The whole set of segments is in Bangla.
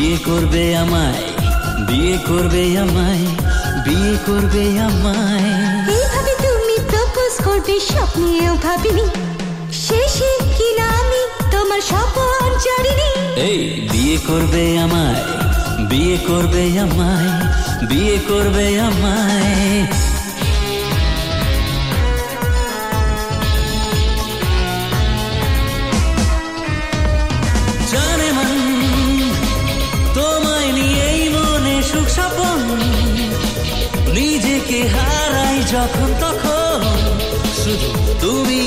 করবে আমায় বিয়ে করবে আমায় বিয়ে করবে আমায়। এইভাবে তুমি প্রপোজ করবে স্বপ্নেও ভাবিনি। শেষে কিনা আমি তোমার স্বপন জানিনি। এই বিয়ে করবে আমায় বিয়ে করবে আমায় বিয়ে করবে আমায়। যখন তখন শুধু তুমি তুমি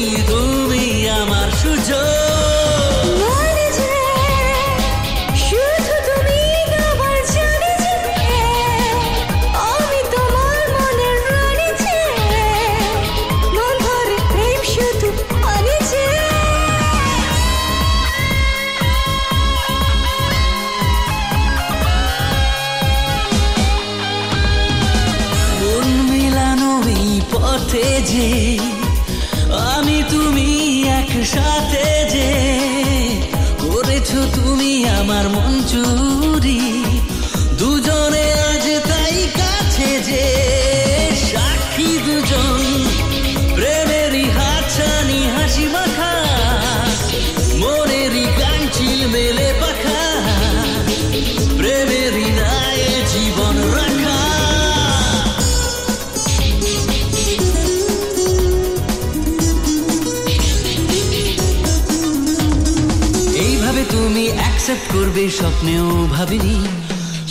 পথে যে আমি তুমি একসাথে যে করেছ তুমি আমার মন চুরি। তুমি অ্যাকসেপ্ট করবে স্বপ্নেও ভাবিনি।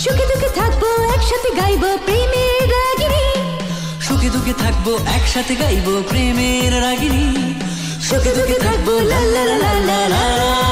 সুখে দুঃখে থাকব একসাথে গাইবো প্রেমের রাগিনী। সুখে দুঃখে থাকব একসাথে গাইবো প্রেমের রাগিনী। সুখে দুঃখে থাকব লা লা লা লা লা।